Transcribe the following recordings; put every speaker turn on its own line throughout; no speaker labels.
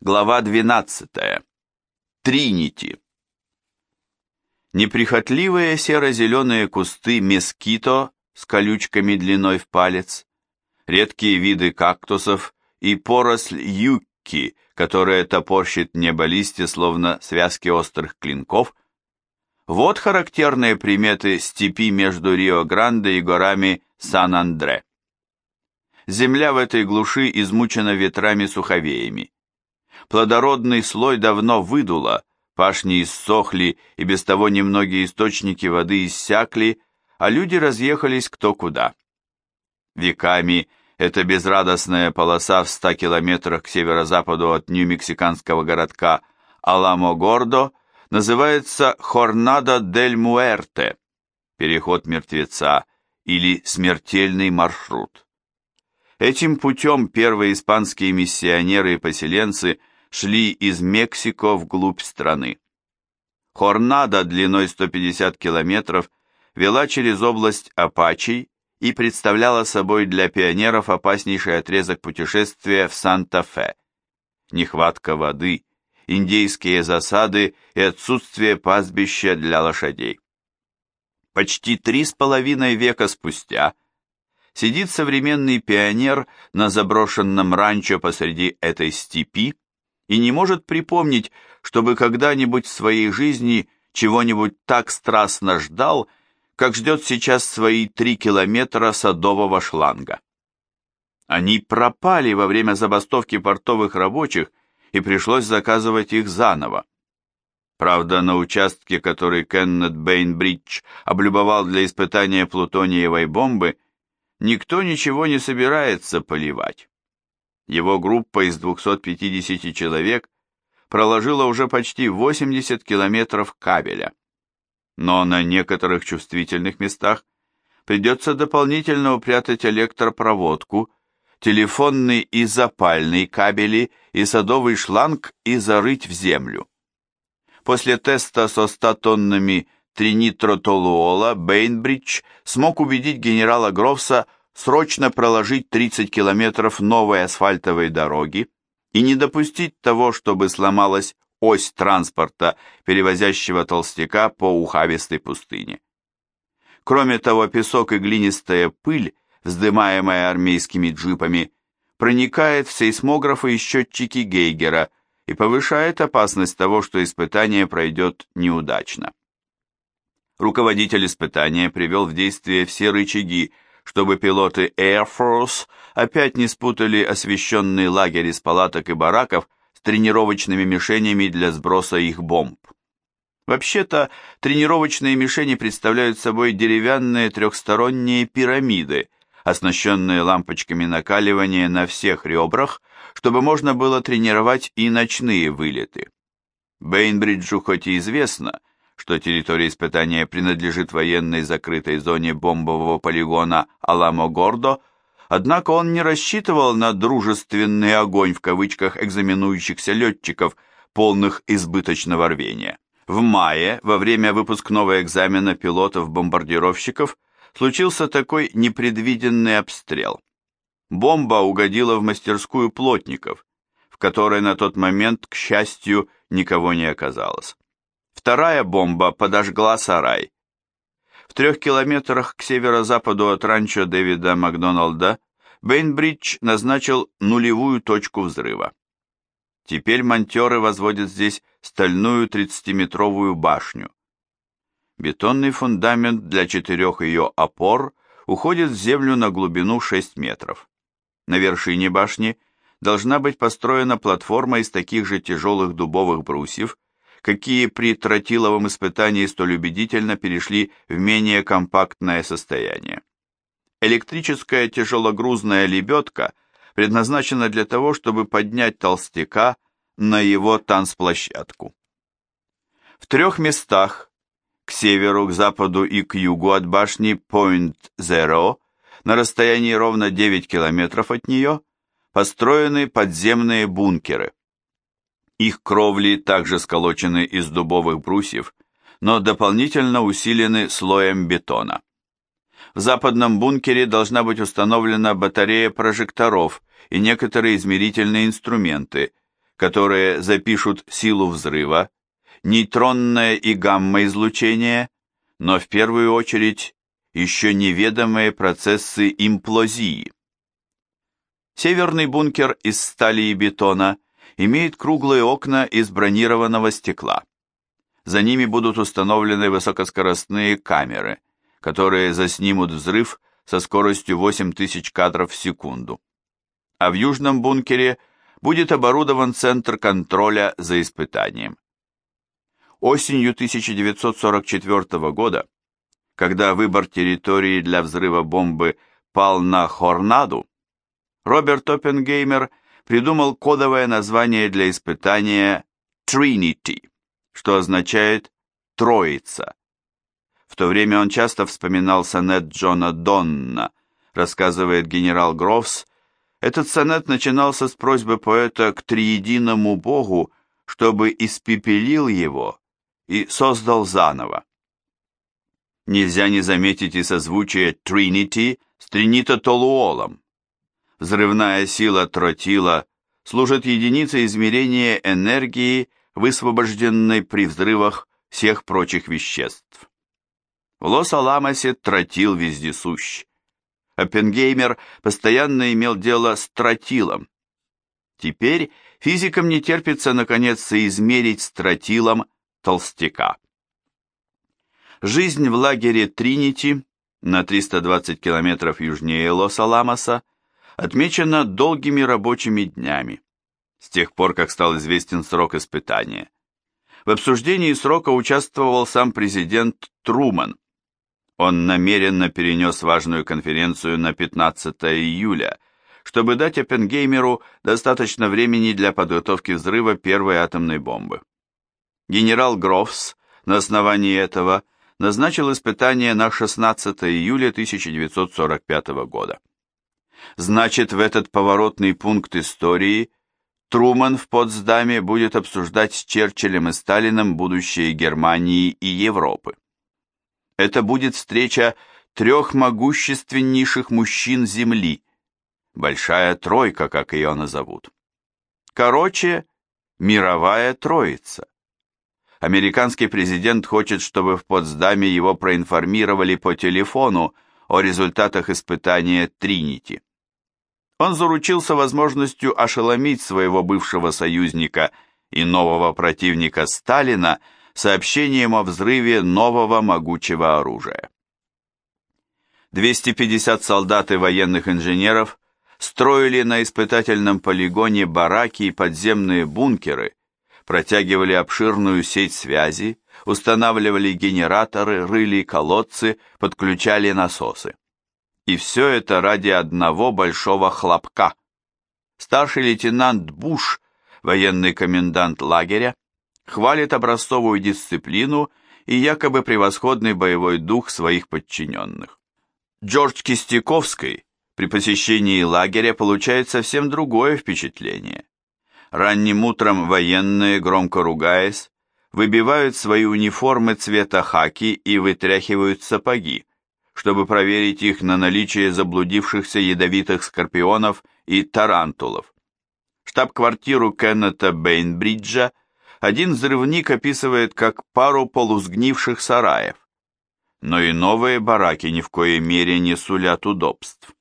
Глава 12. Тринити. Неприхотливые серо-зеленые кусты мескито с колючками длиной в палец, редкие виды кактусов и поросль юкки, которая топорщит небо листья, словно связки острых клинков. Вот характерные приметы степи между Рио-Гранде и горами Сан-Андре. Земля в этой глуши измучена ветрами-суховеями. Плодородный слой давно выдуло, пашни иссохли, и без того немногие источники воды иссякли, а люди разъехались кто куда. Веками эта безрадостная полоса в ста километрах к северо-западу от нью-мексиканского городка Аламо-Гордо называется Хорнадо дель Муэрте, переход мертвеца или смертельный маршрут. Этим путем первые испанские миссионеры и поселенцы шли из Мексико вглубь страны. Хорнадо длиной 150 километров вела через область Апачей и представляла собой для пионеров опаснейший отрезок путешествия в Санта-Фе. Нехватка воды, индейские засады и отсутствие пастбища для лошадей. Почти три с половиной века спустя сидит современный пионер на заброшенном ранчо посреди этой степи и не может припомнить, чтобы когда-нибудь в своей жизни чего-нибудь так страстно ждал, как ждет сейчас свои три километра садового шланга. Они пропали во время забастовки портовых рабочих, и пришлось заказывать их заново. Правда, на участке, который Кеннет Бейнбридж облюбовал для испытания плутониевой бомбы, никто ничего не собирается поливать. Его группа из 250 человек проложила уже почти 80 километров кабеля. Но на некоторых чувствительных местах придется дополнительно упрятать электропроводку, телефонный и запальный кабели и садовый шланг и зарыть в землю. После теста со 100 тоннами тринитротолуола Бейнбридж смог убедить генерала Грофса срочно проложить 30 километров новой асфальтовой дороги и не допустить того, чтобы сломалась ось транспорта, перевозящего толстяка по ухабистой пустыне. Кроме того, песок и глинистая пыль, вздымаемая армейскими джипами, проникает в сейсмографы и счетчики Гейгера и повышает опасность того, что испытание пройдет неудачно. Руководитель испытания привел в действие все рычаги, чтобы пилоты Air Force опять не спутали освещенный лагерь из палаток и бараков с тренировочными мишенями для сброса их бомб. Вообще-то, тренировочные мишени представляют собой деревянные трехсторонние пирамиды, оснащенные лампочками накаливания на всех ребрах, чтобы можно было тренировать и ночные вылеты. Бейнбриджу хоть и известно, что территория испытания принадлежит военной закрытой зоне бомбового полигона Аламо-Гордо, однако он не рассчитывал на «дружественный огонь» в кавычках экзаменующихся летчиков, полных избыточного рвения. В мае, во время выпускного экзамена пилотов-бомбардировщиков, случился такой непредвиденный обстрел. Бомба угодила в мастерскую плотников, в которой на тот момент, к счастью, никого не оказалось. Вторая бомба подожгла сарай. В трех километрах к северо-западу от ранчо Дэвида Макдоналда Бейнбридж назначил нулевую точку взрыва. Теперь монтеры возводят здесь стальную 30-метровую башню. Бетонный фундамент для четырех ее опор уходит в землю на глубину 6 метров. На вершине башни должна быть построена платформа из таких же тяжелых дубовых брусьев, какие при тротиловом испытании столь убедительно перешли в менее компактное состояние. Электрическая тяжелогрузная лебедка предназначена для того, чтобы поднять толстяка на его танцплощадку. В трех местах, к северу, к западу и к югу от башни Point Zero, на расстоянии ровно 9 километров от нее, построены подземные бункеры. Их кровли также сколочены из дубовых брусьев, но дополнительно усилены слоем бетона. В западном бункере должна быть установлена батарея прожекторов и некоторые измерительные инструменты, которые запишут силу взрыва, нейтронное и гамма-излучение, но в первую очередь еще неведомые процессы имплозии. Северный бункер из стали и бетона имеет круглые окна из бронированного стекла. За ними будут установлены высокоскоростные камеры, которые заснимут взрыв со скоростью 8000 кадров в секунду. А в южном бункере будет оборудован центр контроля за испытанием. Осенью 1944 года, когда выбор территории для взрыва бомбы пал на Хорнаду, Роберт Оппенгеймер придумал кодовое название для испытания Trinity, что означает «троица». В то время он часто вспоминал сонет Джона Донна, рассказывает генерал Грофс. Этот сонет начинался с просьбы поэта к триединому Богу, чтобы испепелил его и создал заново. Нельзя не заметить и созвучие Trinity с тринитотолуолом. Взрывная сила тротила служит единицей измерения энергии, высвобожденной при взрывах всех прочих веществ. В Лос-Аламосе тротил вездесущ. Оппенгеймер постоянно имел дело с тротилом. Теперь физикам не терпится наконец соизмерить с тротилом толстяка. Жизнь в лагере Тринити на 320 километров южнее Лос-Аламоса отмечена долгими рабочими днями, с тех пор, как стал известен срок испытания. В обсуждении срока участвовал сам президент Труман. Он намеренно перенес важную конференцию на 15 июля, чтобы дать Оппенгеймеру достаточно времени для подготовки взрыва первой атомной бомбы. Генерал Грофс на основании этого назначил испытание на 16 июля 1945 года. Значит, в этот поворотный пункт истории Труман в Потсдаме будет обсуждать с Черчиллем и Сталином будущее Германии и Европы. Это будет встреча трех могущественнейших мужчин Земли, большая тройка, как ее назовут. Короче, мировая троица. Американский президент хочет, чтобы в Потсдаме его проинформировали по телефону о результатах испытания Тринити. Он заручился возможностью ошеломить своего бывшего союзника и нового противника Сталина сообщением о взрыве нового могучего оружия. 250 солдат и военных инженеров строили на испытательном полигоне бараки и подземные бункеры, протягивали обширную сеть связи, устанавливали генераторы, рыли колодцы, подключали насосы. И все это ради одного большого хлопка. Старший лейтенант Буш, военный комендант лагеря, хвалит образцовую дисциплину и якобы превосходный боевой дух своих подчиненных. Джордж Кистяковский при посещении лагеря получает совсем другое впечатление. Ранним утром военные, громко ругаясь, выбивают свои униформы цвета хаки и вытряхивают сапоги, чтобы проверить их на наличие заблудившихся ядовитых скорпионов и тарантулов. Штаб-квартиру Кеннета Бейнбриджа один взрывник описывает как пару полусгнивших сараев. Но и новые бараки ни в коей мере не сулят удобств.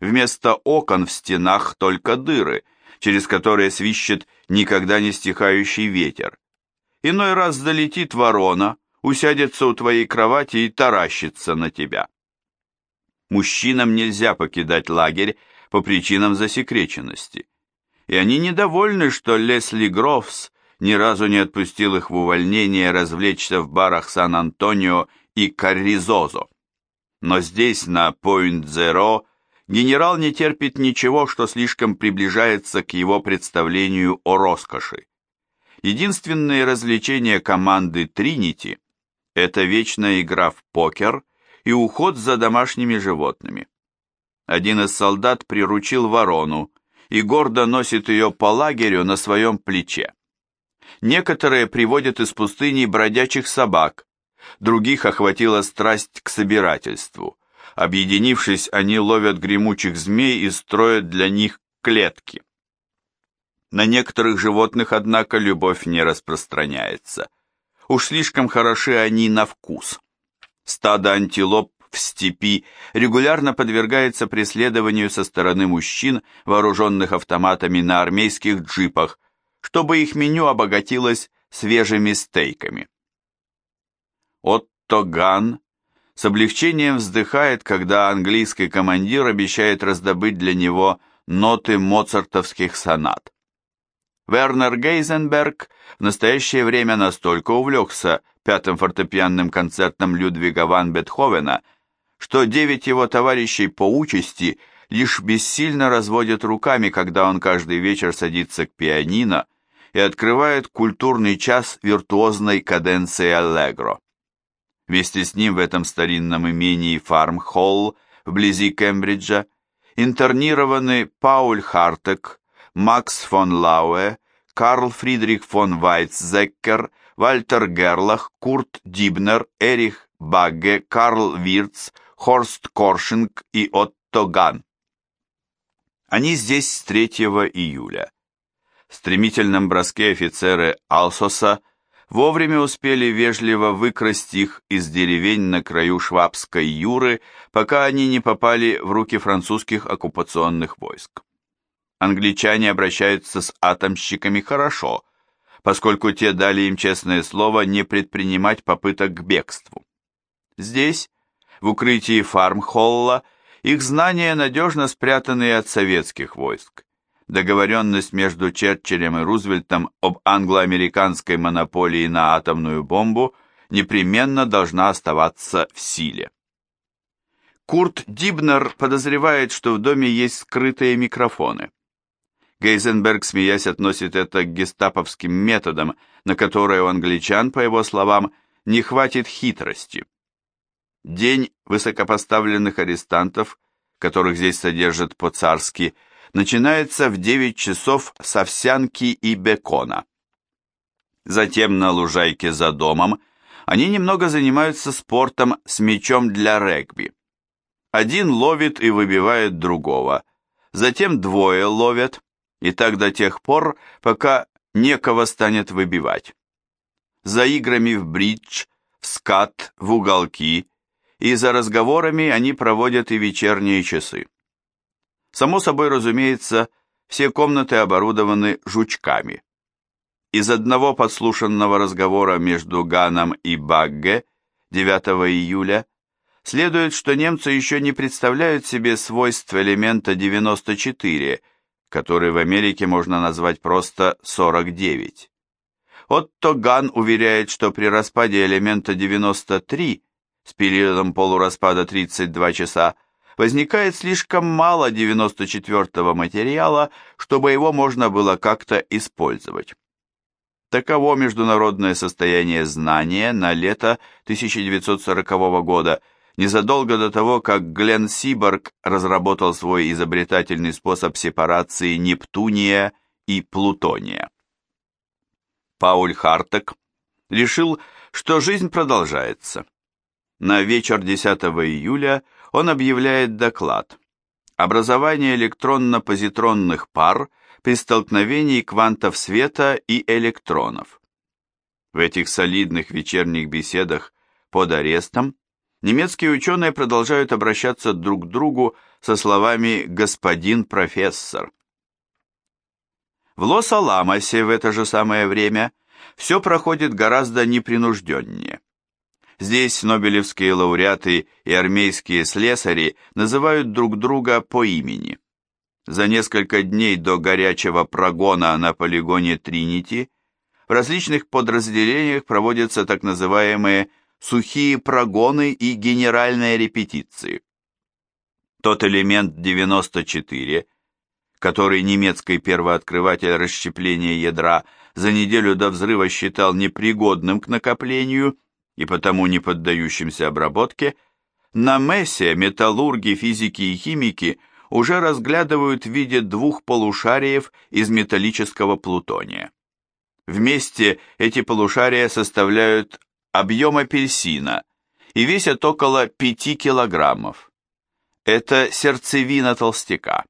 Вместо окон в стенах только дыры, через которые свищет никогда не стихающий ветер. Иной раз долетит ворона, усядется у твоей кровати и таращится на тебя. Мужчинам нельзя покидать лагерь по причинам засекреченности. И они недовольны, что Лесли Грофс ни разу не отпустил их в увольнение развлечься в барах Сан-Антонио и Карризозо. Но здесь, на Пойнт-Зеро, генерал не терпит ничего, что слишком приближается к его представлению о роскоши. Единственное развлечение команды Тринити – это вечная игра в покер и уход за домашними животными. Один из солдат приручил ворону и гордо носит ее по лагерю на своем плече. Некоторые приводят из пустыни бродячих собак, других охватила страсть к собирательству. Объединившись, они ловят гремучих змей и строят для них клетки. На некоторых животных, однако, любовь не распространяется. Уж слишком хороши они на вкус. Стадо антилоп в степи регулярно подвергается преследованию со стороны мужчин, вооруженных автоматами на армейских джипах, чтобы их меню обогатилось свежими стейками. Отто Ган с облегчением вздыхает, когда английский командир обещает раздобыть для него ноты моцартовских сонат. Вернер Гейзенберг в настоящее время настолько увлекся пятым фортепианным концертом Людвига ван Бетховена, что девять его товарищей по участи лишь бессильно разводят руками, когда он каждый вечер садится к пианино и открывает культурный час виртуозной каденции аллегро. Вместе с ним в этом старинном имении Фарм-Холл вблизи Кембриджа интернированы Пауль Хартек, Макс фон Лауэ, Карл Фридрих фон Вайцзеккер, Вальтер Герлах, Курт Дибнер, Эрих Багге, Карл Вирц, Хорст Коршинг и Отто Ган. Они здесь с 3 июля. В стремительном броске офицеры Алсоса вовремя успели вежливо выкрасть их из деревень на краю Швабской Юры, пока они не попали в руки французских оккупационных войск. Англичане обращаются с атомщиками хорошо, поскольку те дали им честное слово не предпринимать попыток к бегству. Здесь, в укрытии фармхолла, их знания надежно спрятаны от советских войск договоренность между Черчиллем и Рузвельтом об англо-американской монополии на атомную бомбу непременно должна оставаться в силе. Курт Дибнер подозревает, что в доме есть скрытые микрофоны. Гейзенберг, смеясь, относит это к гестаповским методам, на которые у англичан, по его словам, не хватит хитрости. День высокопоставленных арестантов, которых здесь содержат по-царски, начинается в 9 часов с овсянки и бекона. Затем на лужайке за домом они немного занимаются спортом с мячом для регби. Один ловит и выбивает другого, затем двое ловят, и так до тех пор, пока некого станет выбивать. За играми в бридж, в скат, в уголки, и за разговорами они проводят и вечерние часы. Само собой разумеется, все комнаты оборудованы жучками. Из одного подслушанного разговора между Ганом и Багге 9 июля следует, что немцы еще не представляют себе свойств элемента 94, который в Америке можно назвать просто 49. Отто Ган уверяет, что при распаде элемента 93 с периодом полураспада 32 часа возникает слишком мало 94-го материала, чтобы его можно было как-то использовать. Таково международное состояние знания на лето 1940 года, незадолго до того, как Глен Сиборг разработал свой изобретательный способ сепарации Нептуния и Плутония. Пауль Хартек решил, что жизнь продолжается. На вечер 10 июля он объявляет доклад «Образование электронно-позитронных пар при столкновении квантов света и электронов». В этих солидных вечерних беседах под арестом немецкие ученые продолжают обращаться друг к другу со словами «господин профессор». В Лос-Аламосе в это же самое время все проходит гораздо непринужденнее. Здесь нобелевские лауреаты и армейские слесари называют друг друга по имени. За несколько дней до горячего прогона на полигоне Тринити в различных подразделениях проводятся так называемые сухие прогоны и генеральные репетиции. Тот элемент 94, который немецкий первооткрыватель расщепления ядра за неделю до взрыва считал непригодным к накоплению – и потому не поддающимся обработке, на Мессе металлурги, физики и химики уже разглядывают в виде двух полушариев из металлического плутония. Вместе эти полушария составляют объем апельсина и весят около 5 килограммов. Это сердцевина толстяка.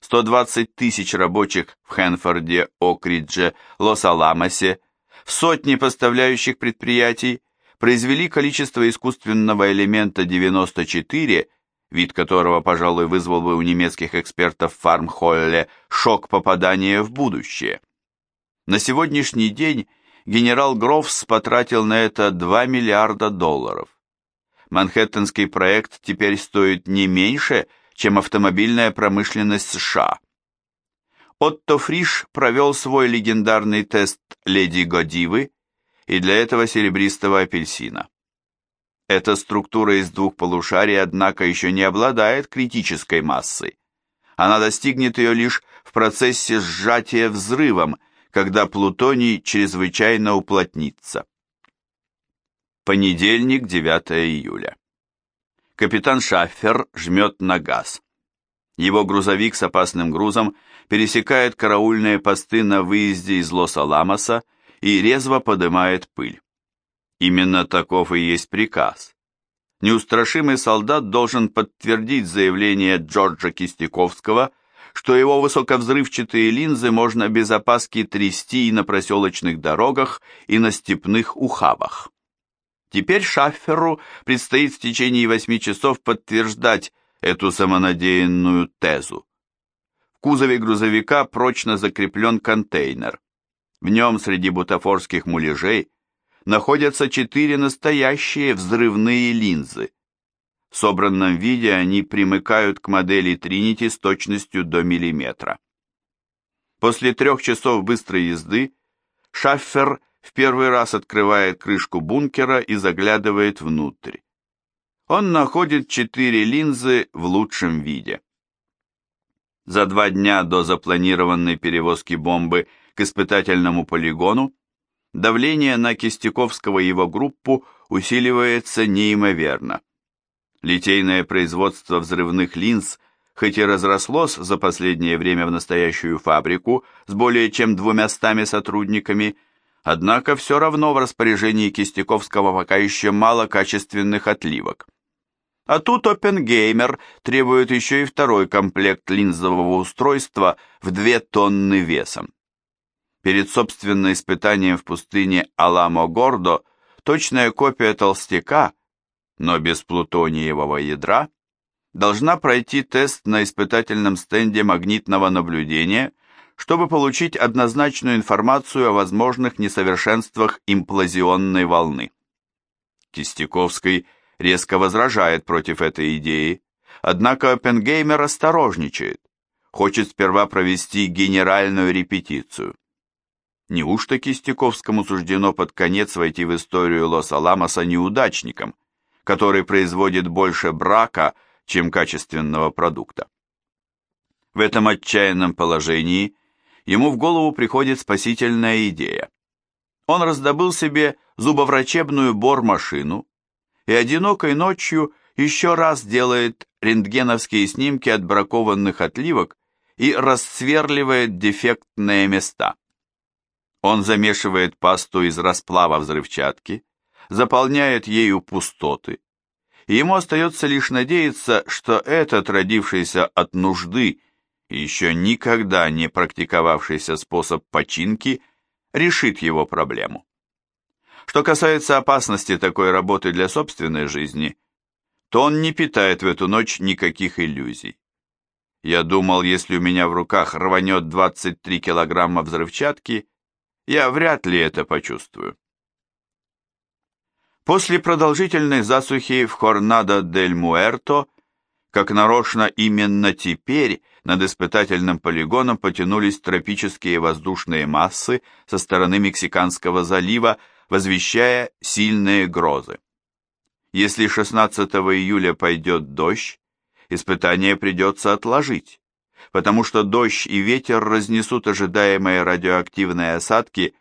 120 тысяч рабочих в Хэнфорде, Окридже, Лос-Аламосе, в сотни поставляющих предприятий произвели количество искусственного элемента 94, вид которого, пожалуй, вызвал бы у немецких экспертов Фармхолле шок попадания в будущее. На сегодняшний день генерал Грофс потратил на это 2 миллиарда долларов. Манхэттенский проект теперь стоит не меньше, чем автомобильная промышленность США. Отто Фриш провел свой легендарный тест «Леди Годивы» и для этого серебристого апельсина. Эта структура из двух полушарий, однако, еще не обладает критической массой. Она достигнет ее лишь в процессе сжатия взрывом, когда плутоний чрезвычайно уплотнится. Понедельник, 9 июля. Капитан Шаффер жмет на газ. Его грузовик с опасным грузом пересекает караульные посты на выезде из Лос-Аламоса и резво подымает пыль. Именно таков и есть приказ. Неустрашимый солдат должен подтвердить заявление Джорджа Кистяковского, что его высоковзрывчатые линзы можно без опаски трясти и на проселочных дорогах, и на степных ухабах. Теперь Шафферу предстоит в течение восьми часов подтверждать эту самонадеянную тезу. В кузове грузовика прочно закреплен контейнер. В нем среди бутафорских муляжей находятся четыре настоящие взрывные линзы. В собранном виде они примыкают к модели Тринити с точностью до миллиметра. После трех часов быстрой езды Шаффер в первый раз открывает крышку бункера и заглядывает внутрь. Он находит четыре линзы в лучшем виде. За два дня до запланированной перевозки бомбы к испытательному полигону давление на Кистяковского и его группу усиливается неимоверно. Литейное производство взрывных линз хоть и разрослось за последнее время в настоящую фабрику с более чем двумястами сотрудниками, однако все равно в распоряжении Кистяковского пока еще мало качественных отливок. А тут Оппенгеймер требует еще и второй комплект линзового устройства в 2 тонны весом. Перед собственным испытанием в пустыне Аламо-Гордо точная копия толстяка, но без плутониевого ядра, должна пройти тест на испытательном стенде магнитного наблюдения, чтобы получить однозначную информацию о возможных несовершенствах имплазионной волны. Кистяковский – резко возражает против этой идеи, однако Оппенгеймер осторожничает, хочет сперва провести генеральную репетицию. Неужто Кистяковскому суждено под конец войти в историю Лос-Аламоса неудачником, который производит больше брака, чем качественного продукта? В этом отчаянном положении ему в голову приходит спасительная идея. Он раздобыл себе зубоврачебную бор-машину, и одинокой ночью еще раз делает рентгеновские снимки отбракованных отливок и рассверливает дефектные места. Он замешивает пасту из расплава взрывчатки, заполняет ею пустоты, ему остается лишь надеяться, что этот родившийся от нужды и еще никогда не практиковавшийся способ починки решит его проблему. Что касается опасности такой работы для собственной жизни, то он не питает в эту ночь никаких иллюзий. Я думал, если у меня в руках рванет 23 килограмма взрывчатки, я вряд ли это почувствую. После продолжительной засухи в Хорнадо-дель-Муэрто, как нарочно именно теперь над испытательным полигоном потянулись тропические воздушные массы со стороны Мексиканского залива, возвещая сильные грозы. Если 16 июля пойдет дождь, испытание придется отложить, потому что дождь и ветер разнесут ожидаемые радиоактивные осадки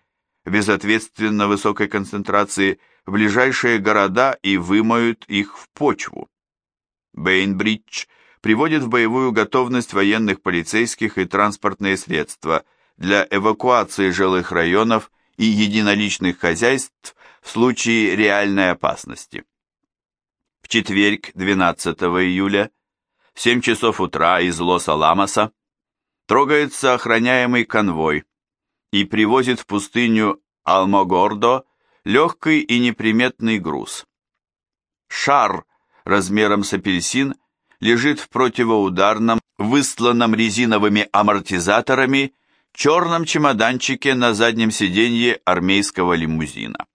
безответственно высокой концентрации ближайшие города и вымоют их в почву. Бейнбридж приводит в боевую готовность военных полицейских и транспортные средства для эвакуации жилых районов и единоличных хозяйств в случае реальной опасности. В четверг, 12 июля, в 7 часов утра из Лос-Аламоса трогается охраняемый конвой и привозит в пустыню Алмогордо легкий и неприметный груз. Шар размером с апельсин лежит в противоударном, выстланном резиновыми амортизаторами, черном чемоданчике на заднем сиденье армейского лимузина.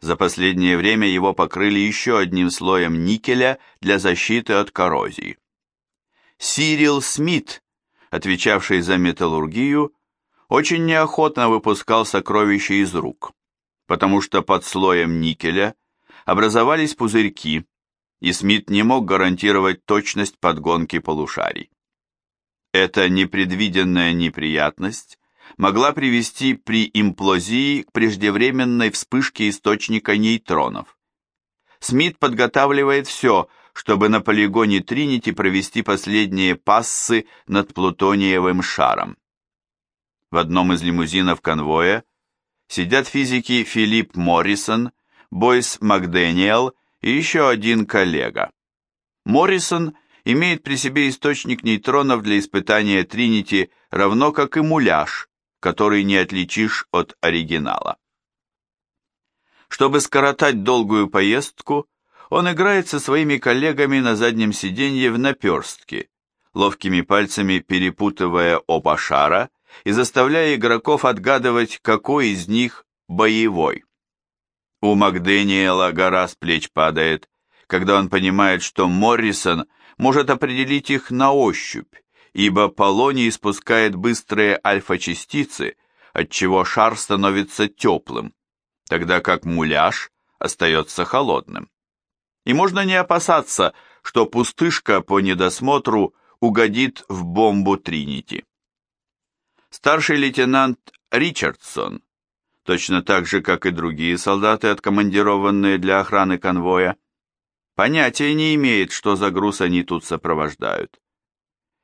За последнее время его покрыли еще одним слоем никеля для защиты от коррозии. Сирил Смит, отвечавший за металлургию, очень неохотно выпускал сокровища из рук, потому что под слоем никеля образовались пузырьки, и Смит не мог гарантировать точность подгонки полушарий. Эта непредвиденная неприятность могла привести при имплозии к преждевременной вспышке источника нейтронов. Смит подготавливает все, чтобы на полигоне Тринити провести последние пассы над плутониевым шаром. В одном из лимузинов конвоя сидят физики Филипп Моррисон, Бойс Макдэниел и еще один коллега. Моррисон имеет при себе источник нейтронов для испытания Тринити, равно как и муляж, который не отличишь от оригинала. Чтобы скоротать долгую поездку, он играет со своими коллегами на заднем сиденье в наперстке, ловкими пальцами перепутывая оба шара и заставляя игроков отгадывать, какой из них боевой. У Макдэниела гора с плеч падает, когда он понимает, что Моррисон может определить их на ощупь, ибо полоний испускает быстрые альфа-частицы, отчего шар становится теплым, тогда как муляж остается холодным. И можно не опасаться, что пустышка по недосмотру угодит в бомбу Тринити. Старший лейтенант Ричардсон, точно так же, как и другие солдаты, откомандированные для охраны конвоя, понятия не имеет, что за груз они тут сопровождают.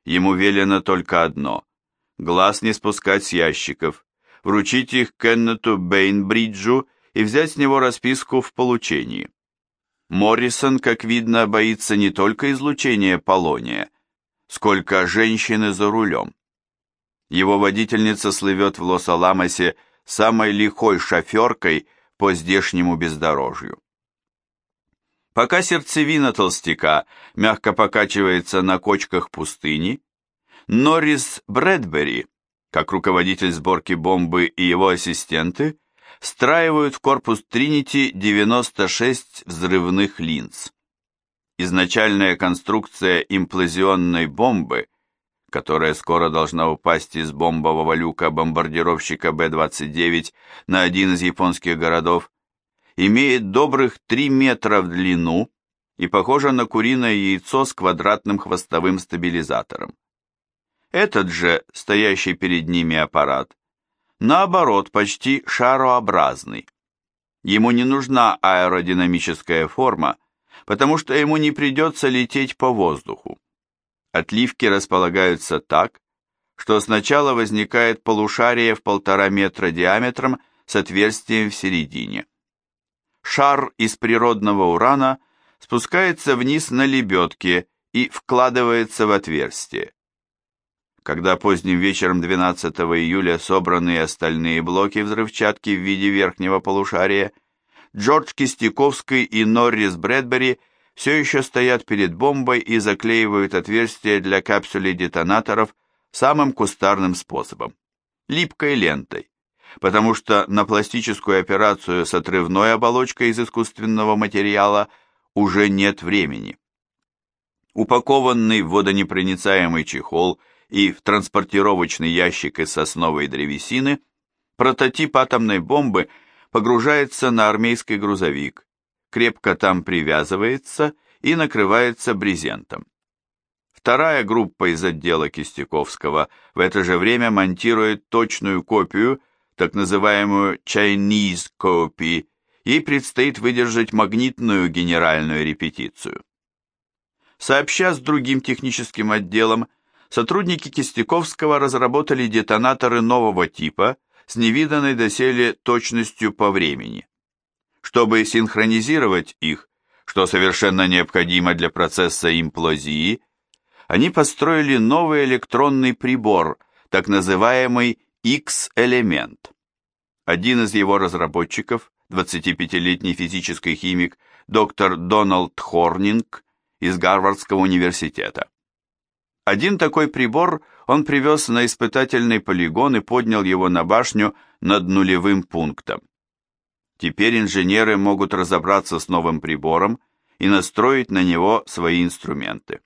Ему велено только одно – глаз не спускать с ящиков, вручить их Кеннету Бейнбриджу и взять с него расписку в получении. Моррисон, как видно, боится не только излучения полония, сколько женщины за рулем. Его водительница слывет в Лос-Аламосе самой лихой шоферкой по здешнему бездорожью. Пока сердцевина толстяка мягко покачивается на кочках пустыни, Норрис Брэдбери, как руководитель сборки бомбы и его ассистенты, встраивают в корпус Тринити 96 взрывных линз. Изначальная конструкция имплозионной бомбы, которая скоро должна упасть из бомбового люка бомбардировщика Б-29 на один из японских городов, имеет добрых 3 метра в длину и похожа на куриное яйцо с квадратным хвостовым стабилизатором. Этот же, стоящий перед ними аппарат, наоборот, почти шарообразный. Ему не нужна аэродинамическая форма, потому что ему не придется лететь по воздуху. Отливки располагаются так, что сначала возникает полушарие в полтора метра диаметром с отверстием в середине шар из природного урана спускается вниз на лебедке и вкладывается в отверстие. Когда поздним вечером 12 июля собраны остальные блоки взрывчатки в виде верхнего полушария, Джордж Кистяковский и Норрис Брэдбери все еще стоят перед бомбой и заклеивают отверстия для капсулей детонаторов самым кустарным способом – липкой лентой потому что на пластическую операцию с отрывной оболочкой из искусственного материала уже нет времени. Упакованный в водонепроницаемый чехол и в транспортировочный ящик из сосновой древесины, прототип атомной бомбы погружается на армейский грузовик, крепко там привязывается и накрывается брезентом. Вторая группа из отдела Кистяковского в это же время монтирует точную копию так называемую Chinese Copy, ей предстоит выдержать магнитную генеральную репетицию. Сообща с другим техническим отделом, сотрудники Кистяковского разработали детонаторы нового типа с невиданной доселе точностью по времени. Чтобы синхронизировать их, что совершенно необходимо для процесса имплозии, они построили новый электронный прибор, так называемый X-элемент. Один из его разработчиков, 25-летний физический химик доктор Дональд Хорнинг из Гарвардского университета. Один такой прибор он привез на испытательный полигон и поднял его на башню над нулевым пунктом. Теперь инженеры могут разобраться с новым прибором и настроить на него свои инструменты.